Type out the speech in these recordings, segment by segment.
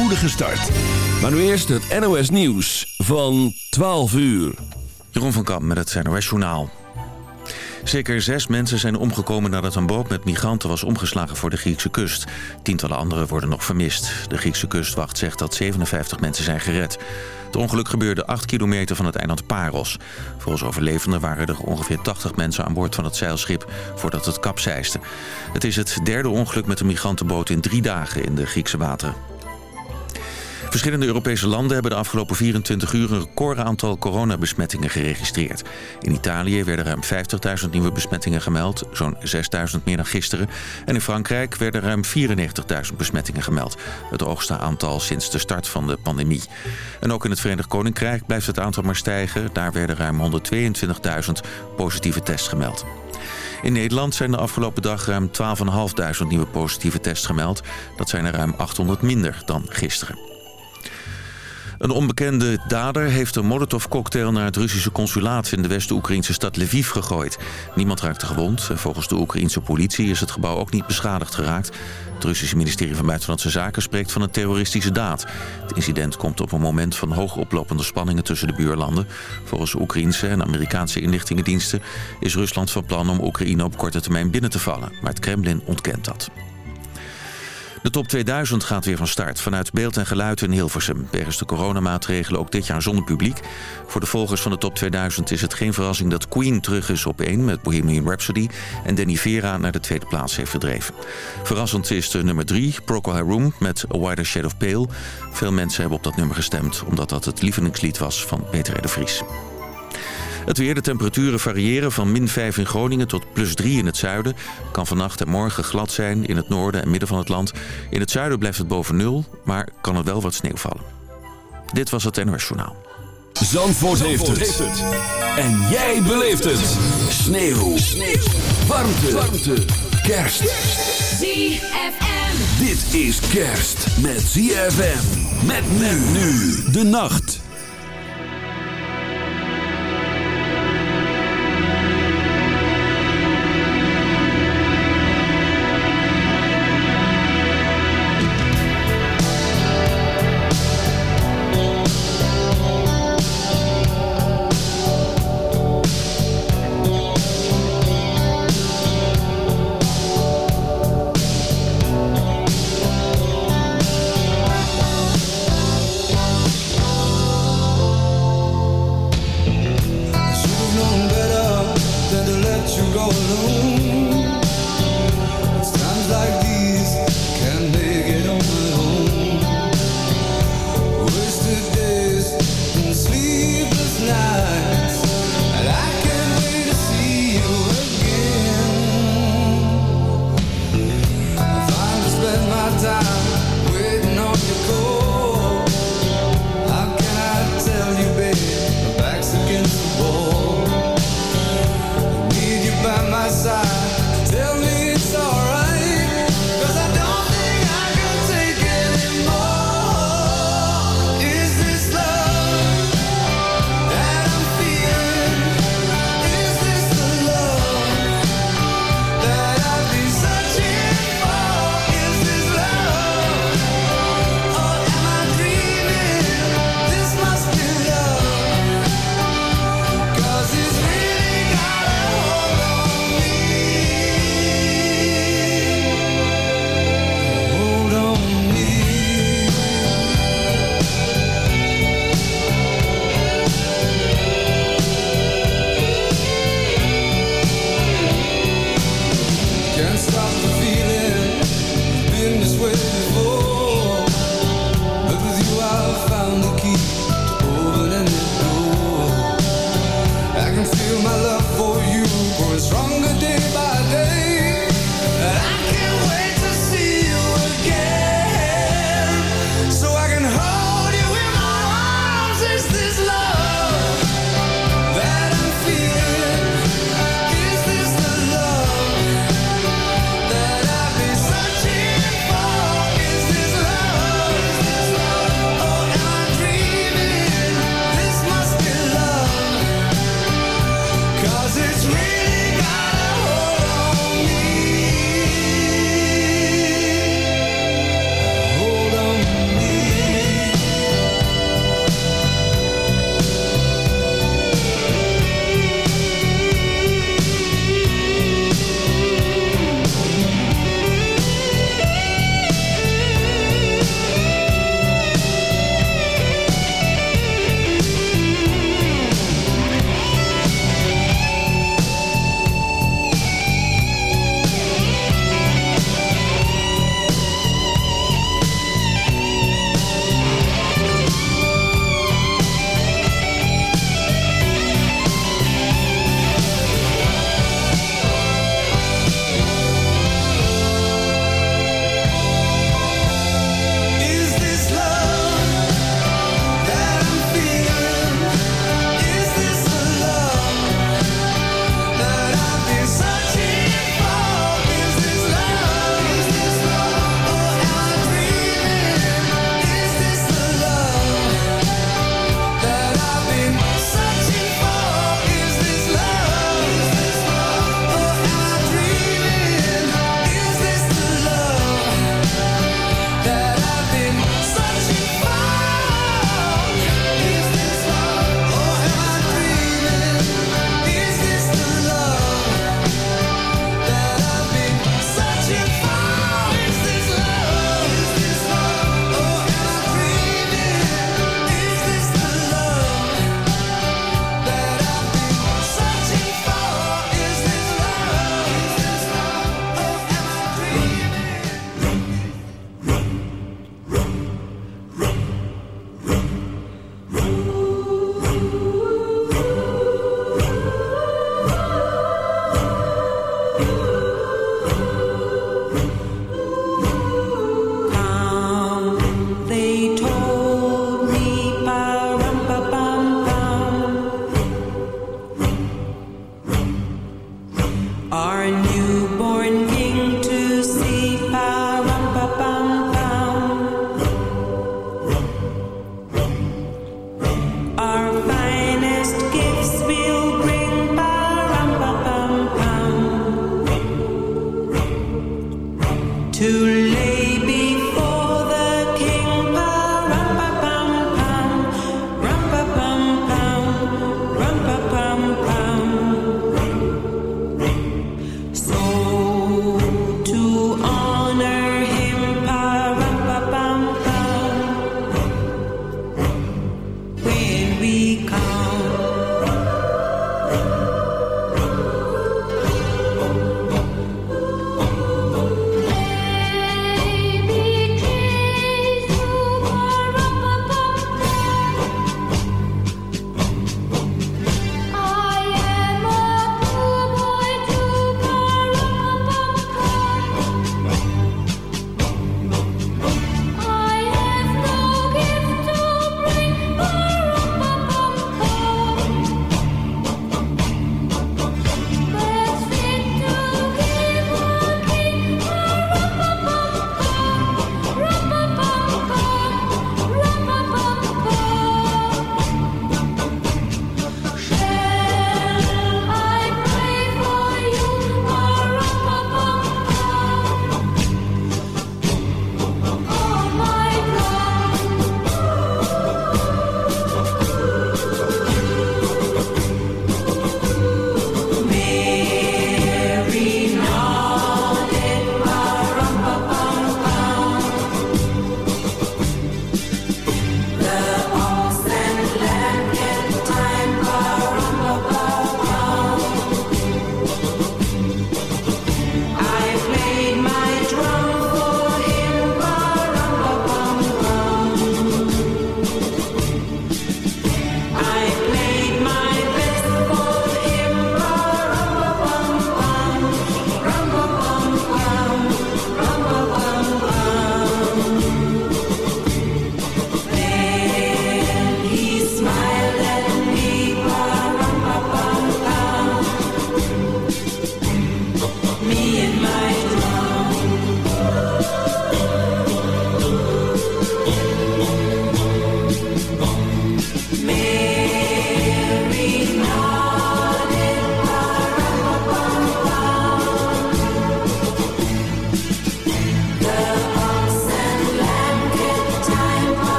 spoedige start. Maar nu eerst het NOS Nieuws van 12 uur. Jeroen van Kamp met het NOS Journaal. Zeker zes mensen zijn omgekomen nadat een boot met migranten was omgeslagen voor de Griekse kust. Tientallen anderen worden nog vermist. De Griekse kustwacht zegt dat 57 mensen zijn gered. Het ongeluk gebeurde 8 kilometer van het eiland Paros. Volgens overlevenden waren er ongeveer 80 mensen aan boord van het zeilschip voordat het kapseiste. Het is het derde ongeluk met een migrantenboot in drie dagen in de Griekse wateren. Verschillende Europese landen hebben de afgelopen 24 uur een recordaantal coronabesmettingen geregistreerd. In Italië werden ruim 50.000 nieuwe besmettingen gemeld, zo'n 6.000 meer dan gisteren. En in Frankrijk werden ruim 94.000 besmettingen gemeld. Het hoogste aantal sinds de start van de pandemie. En ook in het Verenigd Koninkrijk blijft het aantal maar stijgen. Daar werden ruim 122.000 positieve tests gemeld. In Nederland zijn de afgelopen dag ruim 12.500 nieuwe positieve tests gemeld. Dat zijn er ruim 800 minder dan gisteren. Een onbekende dader heeft een molotovcocktail naar het Russische consulaat in de West-Oekraïnse stad Lviv gegooid. Niemand raakte gewond. Volgens de Oekraïnse politie is het gebouw ook niet beschadigd geraakt. Het Russische ministerie van Buitenlandse Zaken spreekt van een terroristische daad. Het incident komt op een moment van hoogoplopende spanningen tussen de buurlanden. Volgens Oekraïnse en Amerikaanse inlichtingendiensten is Rusland van plan om Oekraïne op korte termijn binnen te vallen. Maar het Kremlin ontkent dat. De top 2000 gaat weer van start vanuit beeld en geluid in Hilversum. Wegens de coronamaatregelen ook dit jaar zonder publiek. Voor de volgers van de top 2000 is het geen verrassing dat Queen terug is op 1 met Bohemian Rhapsody... en Danny Vera naar de tweede plaats heeft verdreven. Verrassend is de nummer 3, Procol Harum met A Wider Shade of Pale. Veel mensen hebben op dat nummer gestemd... omdat dat het lievelingslied was van Peter de Vries. Het weer, de temperaturen variëren van min 5 in Groningen tot plus 3 in het zuiden. Kan vannacht en morgen glad zijn in het noorden en midden van het land. In het zuiden blijft het boven nul, maar kan er wel wat sneeuw vallen. Dit was het NOS Journaal. Zandvoort, heeft, het. En jij beleeft het. Sneeuw. sneeuw. Warmte. Warmte. Kerst. ZFM. Dit is kerst met ZFM. Met men nu. De nacht.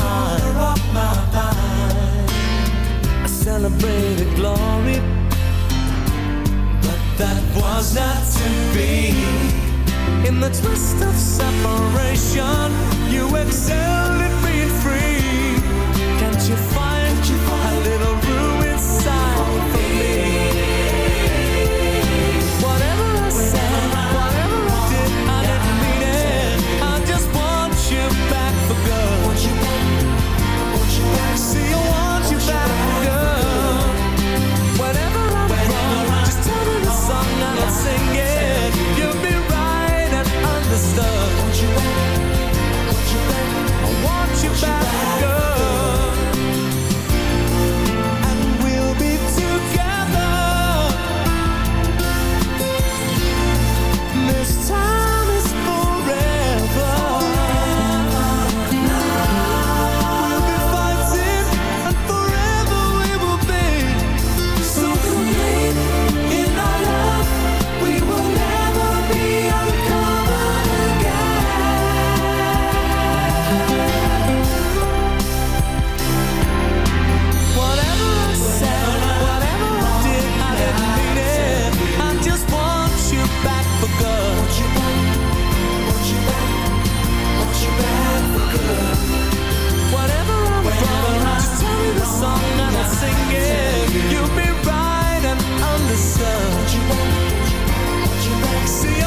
mind. Up my mind. I celebrated glory, but that was not to be. In the twist of separation, you excelled it. singing. You'll be right on the sun. See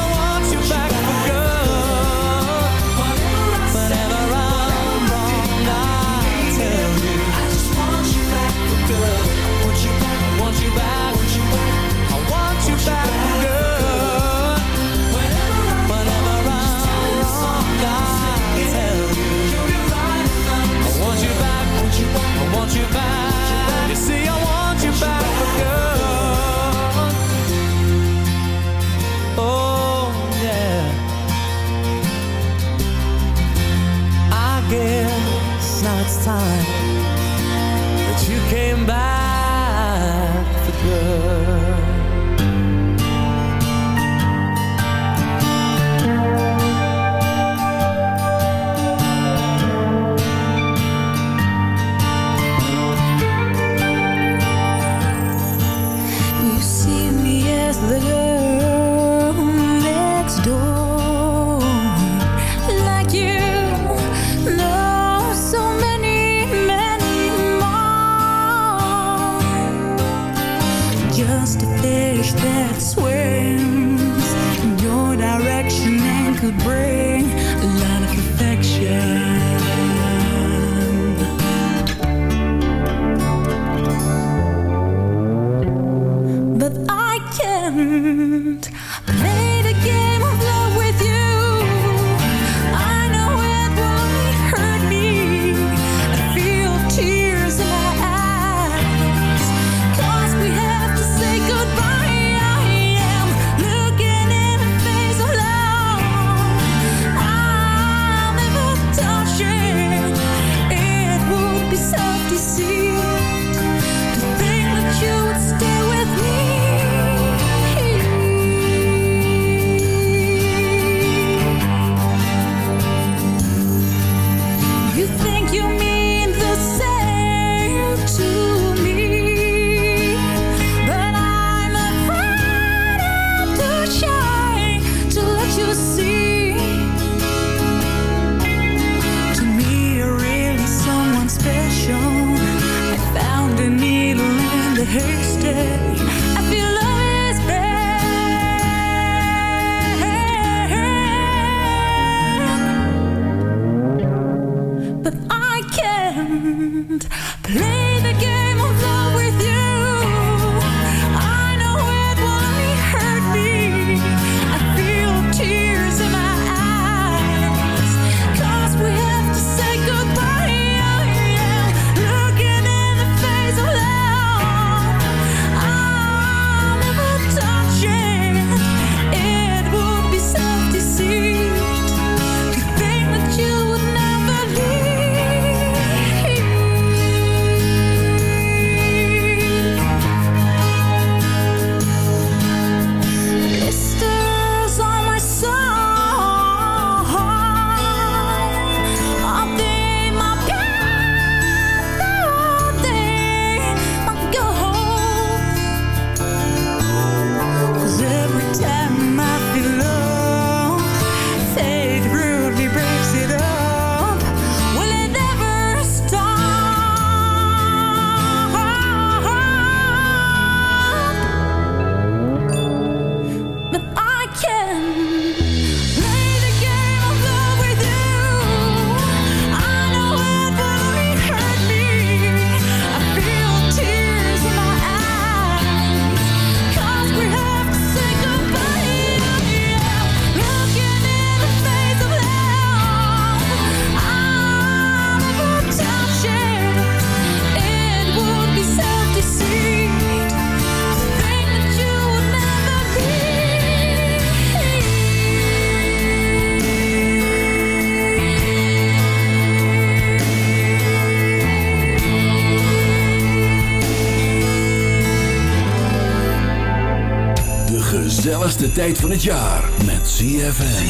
tijd van het jaar met ZFM.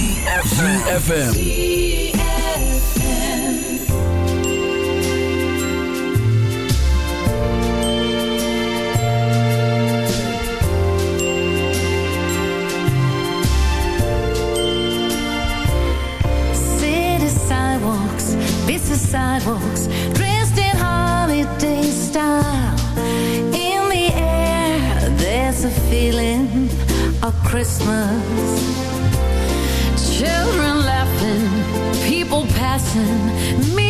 ZFM. City sidewalks, busy sidewalks. Christmas. Children laughing, people passing, me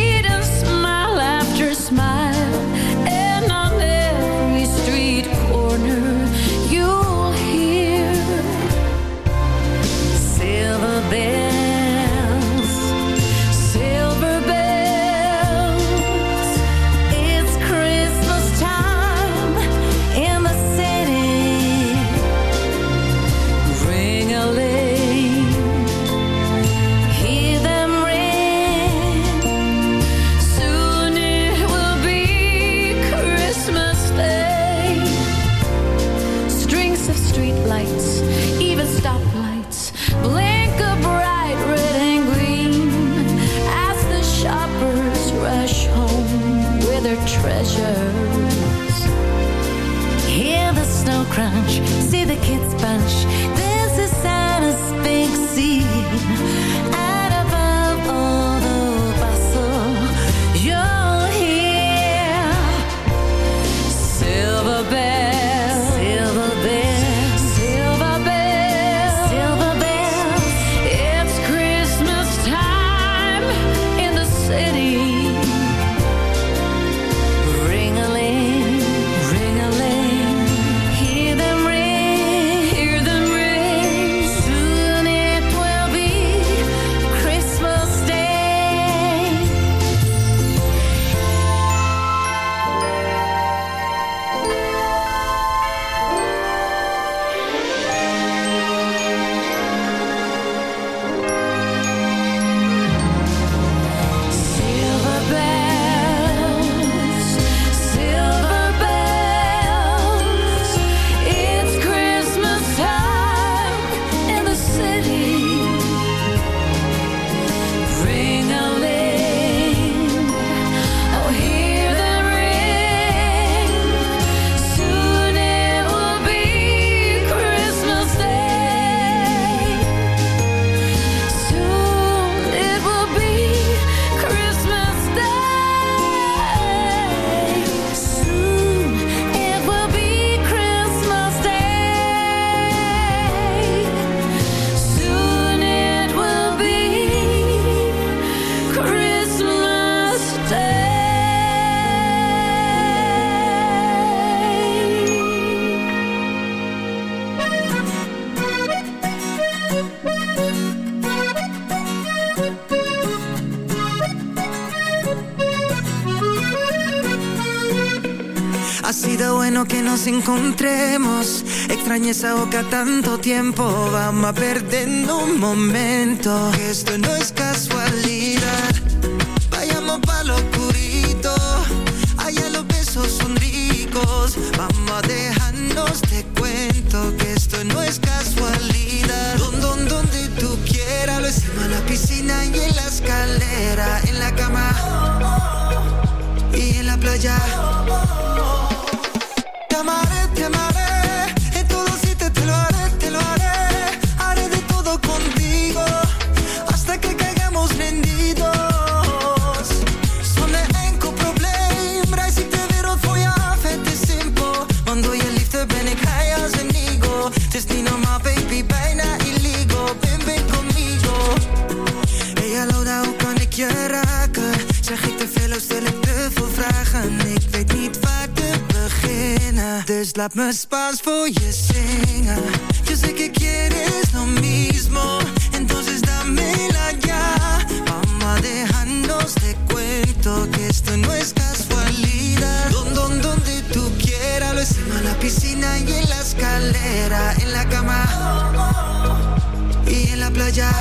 your treasures. Hear the snow crunch, see the kids bunch. This is Santa's big scene. I que nos encontremos. Extrañé esa boca tanto tiempo. Vamos a perder un momento. Esto no es casualidad. Vayamos pa' lo oscurito. Allá los besos son ricos. Vamos a dejarnos me spaas voor je zingen. Yo sé que quieres lo mismo. Entonces dámela ya. Vamos a dejarnos de cuento que esto no es casualidad. Don, don, donde tú quieras. Lo hicimos en la piscina y en la escalera. En la cama y en la playa.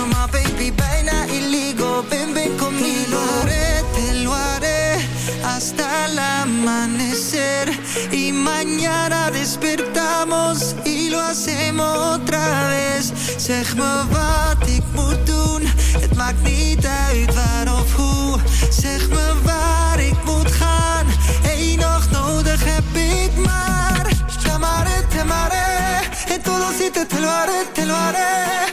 Normaal, baby, bijna illegal. Ben, ben conmigo. Te lo haré, te lo haré, hasta el amanecer. Y mañana despertamos y lo hacemos otra vez. Zeg me wat ik moet doen, het maakt niet uit waar of hoe. Zeg me waar ik moet gaan, één nacht nodig heb ik maar. Te amaré, te amaré, en todo sitio te lo haré, te lo. Haré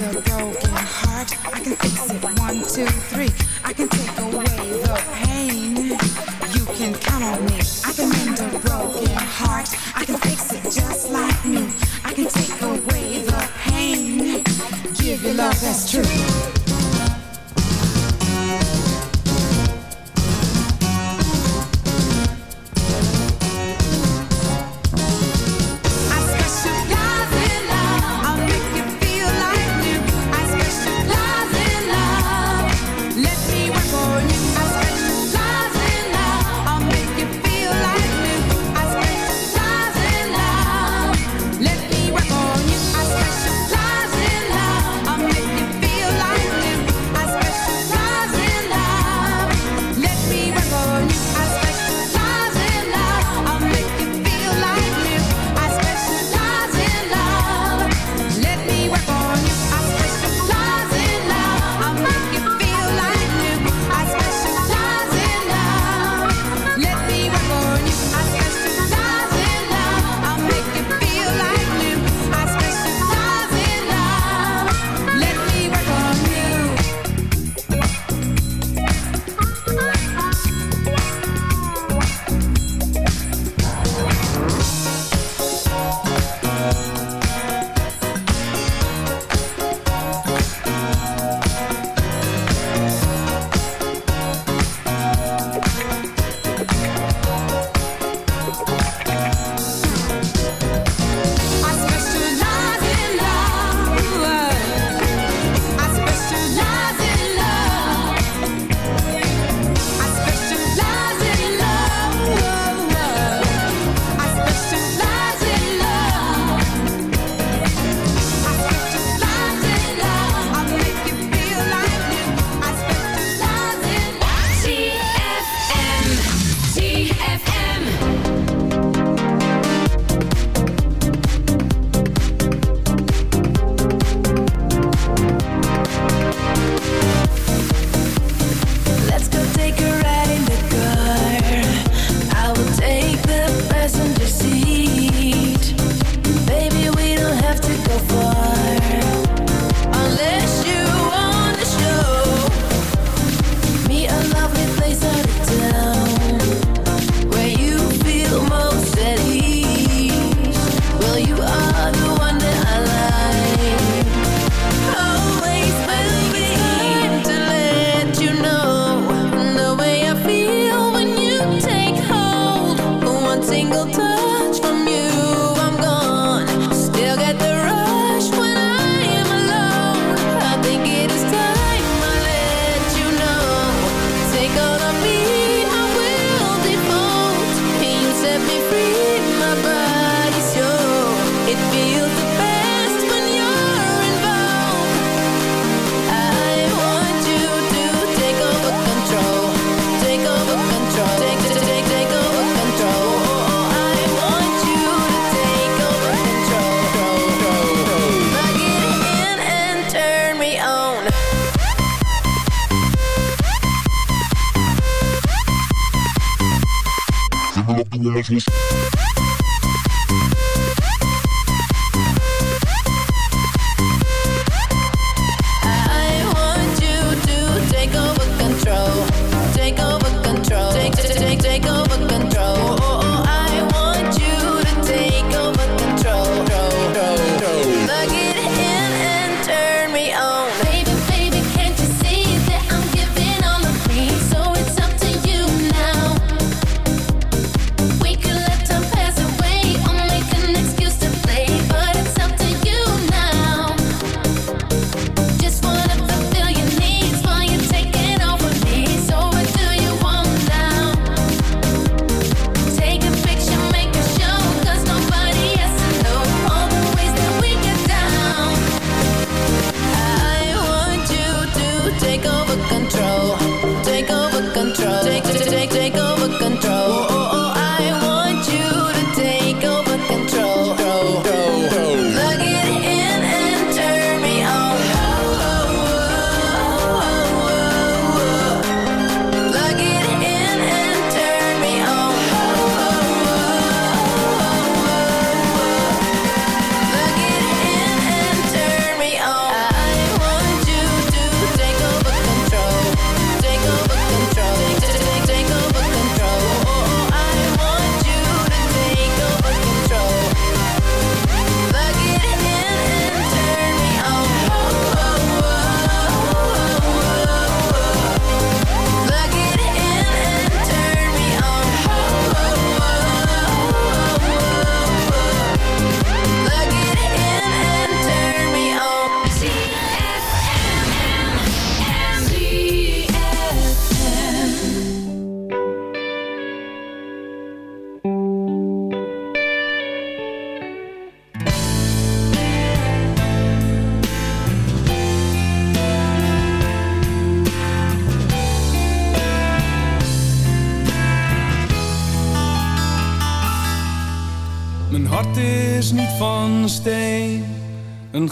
mend a broken heart. I can fix it. One, two, three. I can.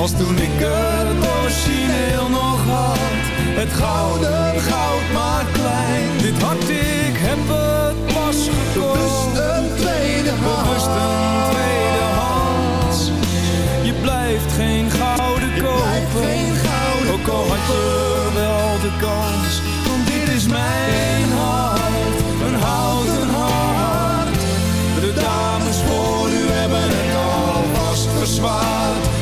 Als toen ik het origineel nog had, het gouden goud maar klein. Dit hart, ik heb het pas gekocht. Bewust een tweede hand. Bewust een tweede hand. Je blijft geen gouden kopen. Ook al had je wel de kans. Want dit is mijn hart, een houten hart. De dames voor u hebben het alvast verzwaard.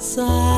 side.